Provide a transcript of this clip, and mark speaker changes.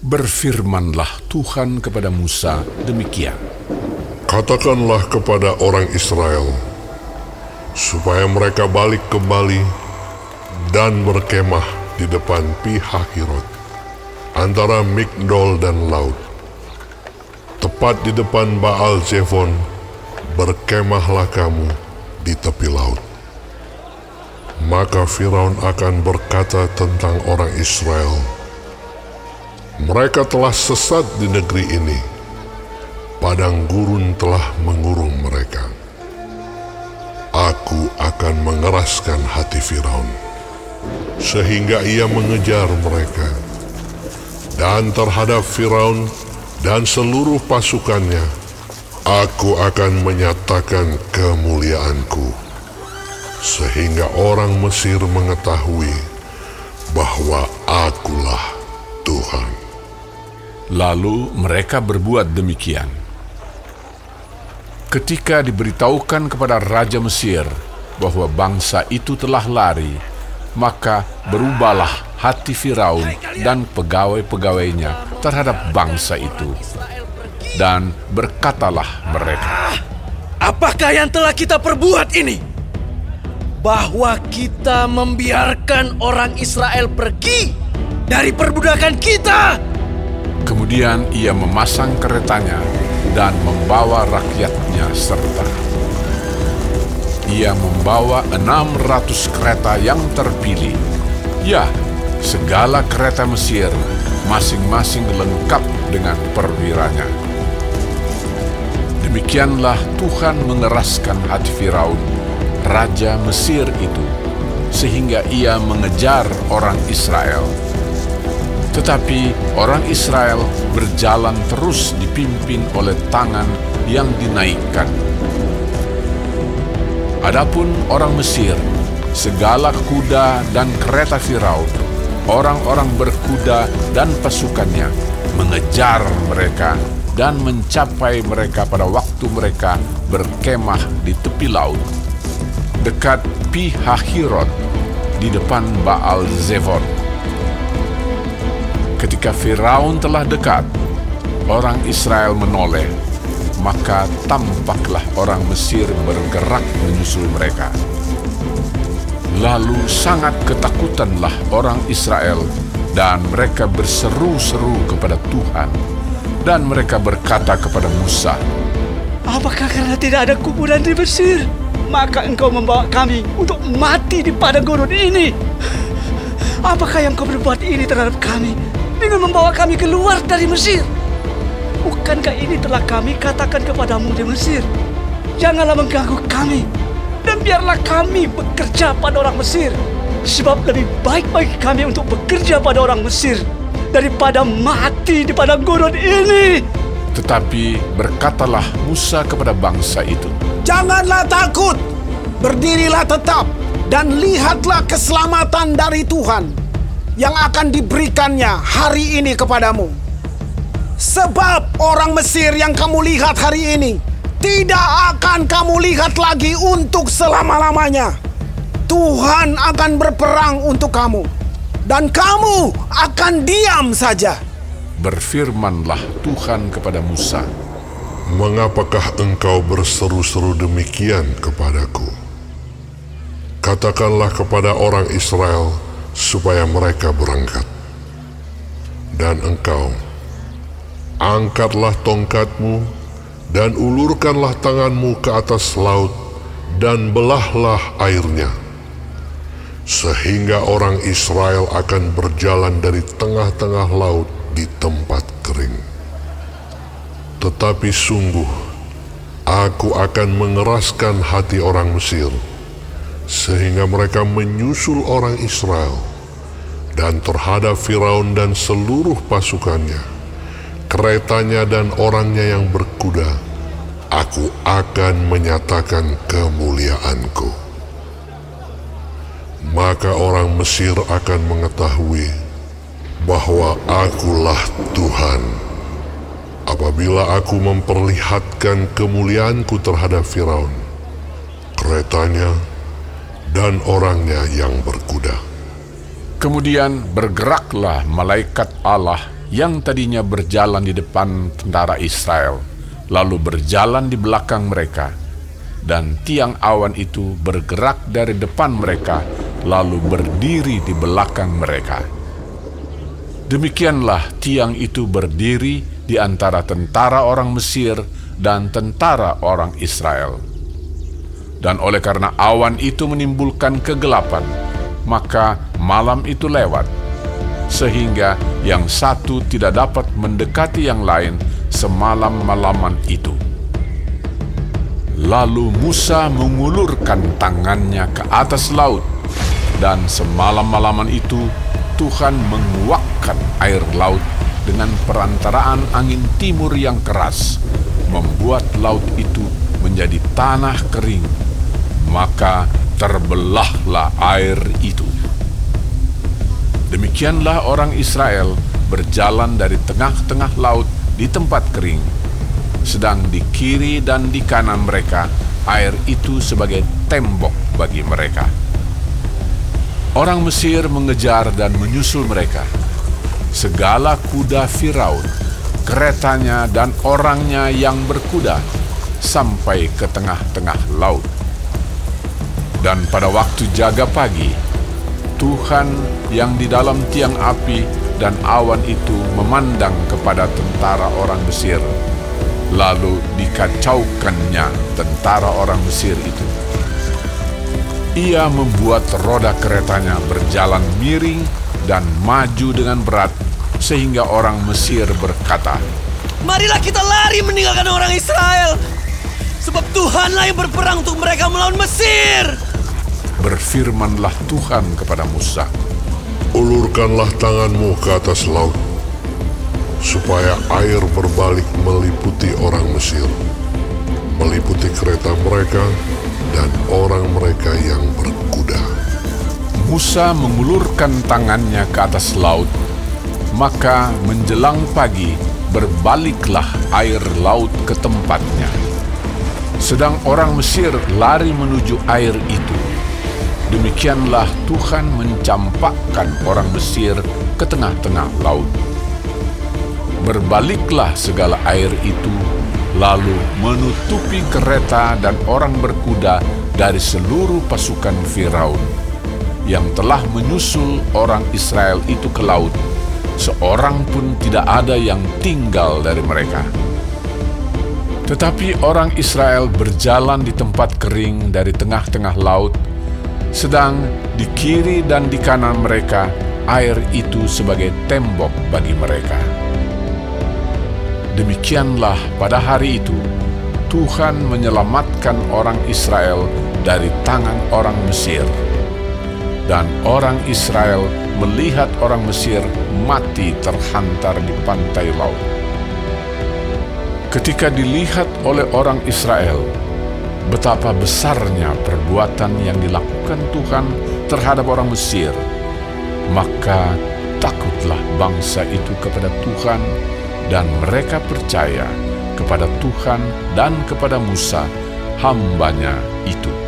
Speaker 1: Berfirmanlah Tuhan kepada Musa demikian.
Speaker 2: Katakanlah kepada orang Israel, supaya mereka balik kembali dan berkemah di depan Pihahirot, antara Migdol dan laut. Tepat di depan Baal Zephon, berkemahlah kamu di tepi laut. Maka Firaun akan berkata tentang orang Israel, mereka telah sesat di negeri ini. Padang gurun telah mengurung mereka. Aku akan mengeraskan hati Firaun, sehingga ia mengejar mereka. Dan terhadap Firaun dan seluruh pasukannya, aku akan menyatakan kemuliaanku, sehingga orang Mesir mengetahui bahwa akulah Tuhan.
Speaker 1: Lalu mereka berbuat demikian. Ketika diberitahukan kepada Raja Mesir bahwa bangsa itu telah lari, maka berubahlah hati Firaun dan pegawai-pegawainya terhadap bangsa itu. Dan berkatalah mereka,
Speaker 3: Apakah yang telah kita perbuat ini? Bahwa kita membiarkan orang Israel pergi dari perbudakan kita.
Speaker 1: Kemudian ia memasang keretanya dan membawa rakyatnya serta. Ia membawa 600 kereta yang terpilih. Ya, segala kereta Mesir masing-masing lengkap dengan perwiranya. Demikianlah Tuhan mengeraskan hati Firaun, raja Mesir itu, sehingga ia mengejar orang Israel. Tetapi orang Israel berjalan terus dipimpin oleh tangan yang dinaikkan. Adapun orang Mesir, segala kuda dan kereta Firaun, orang-orang berkuda dan pasukannya mengejar mereka dan mencapai mereka pada waktu mereka berkemah di tepi laut, dekat Pihahirot di depan Baal Zevon. Ketika Firaun telah dekat, orang Israel menoleh, maka tampaklah orang Mesir bergerak menyusul mereka. Lalu sangat ketakutanlah orang Israel dan mereka berseru-seru kepada Tuhan dan mereka berkata kepada Musa,
Speaker 3: Apakah karena tidak ada kuburan di Mesir? Maka engkau membawa kami untuk mati di padang gurun ini. Apakah yang kau berbuat ini terhadap kami dengan membawa kami keluar dari Mesir? Bukankah ini telah kami katakan kepadamu di Mesir? Janganlah mengganggu kami dan biarlah kami bekerja pada orang Mesir. Sebab lebih baik bagi kami untuk bekerja pada orang Mesir daripada mati di padang gurun ini.
Speaker 1: Tetapi berkatalah Musa kepada bangsa itu,
Speaker 4: Janganlah takut, berdirilah tetap, dan lihatlah keselamatan dari Tuhan yang akan diberikannya hari ini kepadamu. Sebab orang Mesir yang kamu lihat hari ini tidak akan kamu lihat lagi untuk selama-lamanya. Tuhan akan berperang untuk kamu, dan kamu akan diam saja.
Speaker 1: berfirmanlah Tuhan kepada Musa,
Speaker 2: Mengapakah engkau berseru-seru demikian kepadaku? Katakanlah kepada orang Israel supaya mereka berangkat. Dan engkau, angkatlah tongkatmu dan ulurkanlah tanganmu ke atas laut dan belahlah airnya. Sehingga orang Israel akan berjalan dari tengah-tengah laut di tempat kering. Tetapi sungguh, aku akan mengeraskan hati orang Mesir, sehingga mereka menyusul orang Israel, dan terhadap Firaun dan seluruh pasukannya, keretanya dan orangnya yang berkuda, aku akan menyatakan kemuliaanku. Maka orang Mesir akan mengetahui bahwa akulah Tuhan apabila aku memperlihatkan kemuliaanku terhadap Firaun, keretanya, dan orangnya yang berkuda.
Speaker 1: Kemudian bergeraklah malaikat Allah yang tadinya berjalan di depan tentara Israel, lalu berjalan di belakang mereka, dan tiang awan itu bergerak dari depan mereka, lalu berdiri di belakang mereka. Demikianlah tiang itu berdiri di antara tentara orang Mesir dan tentara orang Israel. Dan oleh karena awan itu menimbulkan kegelapan, maka malam itu lewat, sehingga yang satu tidak dapat mendekati yang lain semalam-malaman itu. Lalu Musa mengulurkan tangannya ke atas laut, dan semalam-malaman itu Tuhan menguakkan air laut dengan perantaraan angin timur yang keras, membuat laut itu menjadi tanah kering. Maka terbelahlah air itu. Demikianlah orang Israel berjalan dari tengah-tengah laut di tempat kering, sedang di kiri dan di kanan mereka air itu sebagai tembok bagi mereka. Orang Mesir mengejar dan menyusul mereka. Segala kuda Firaun, keretanya dan orangnya yang berkuda sampai ke tengah-tengah laut. Dan pada waktu jaga pagi, Tuhan yang di dalam tiang api dan awan itu memandang kepada tentara orang Mesir. Lalu dikacaukannya tentara orang Mesir itu. Ia membuat roda keretanya berjalan miring dan maju dengan berat sehingga orang Mesir berkata,
Speaker 5: Marilah kita lari meninggalkan orang Israel. Sebab Tuhanlah yang berperang untuk mereka melawan Mesir
Speaker 1: berfirmanlah Tuhan kepada Musa,
Speaker 2: Ulurkanlah tanganmu ke atas laut, supaya air berbalik meliputi orang Mesir, meliputi kereta mereka dan orang mereka yang berkuda.
Speaker 1: Musa mengulurkan tangannya ke atas laut, maka menjelang pagi berbaliklah air laut ke tempatnya. Sedang orang Mesir lari menuju air itu, Demikianlah Tuhan mencampakkan orang Mesir ke tengah-tengah laut. Berbaliklah segala air itu, lalu menutupi kereta dan orang berkuda dari seluruh pasukan Firaun yang telah menyusul orang Israel itu ke laut. Seorang pun tidak ada yang tinggal dari mereka. Tetapi orang Israel berjalan di tempat kering dari tengah-tengah laut sedang di kiri dan di kanan mereka air itu sebagai tembok bagi mereka. Demikianlah pada hari itu Tuhan menyelamatkan orang Israel dari tangan orang Mesir. Dan orang Israel melihat orang Mesir mati terhantar di pantai laut. Ketika dilihat oleh orang Israel, betapa besarnya perbuatan yang dilakukan Tuhan terhadap orang Mesir, maka takutlah bangsa itu kepada Tuhan dan mereka percaya kepada Tuhan dan kepada Musa, hambanya itu.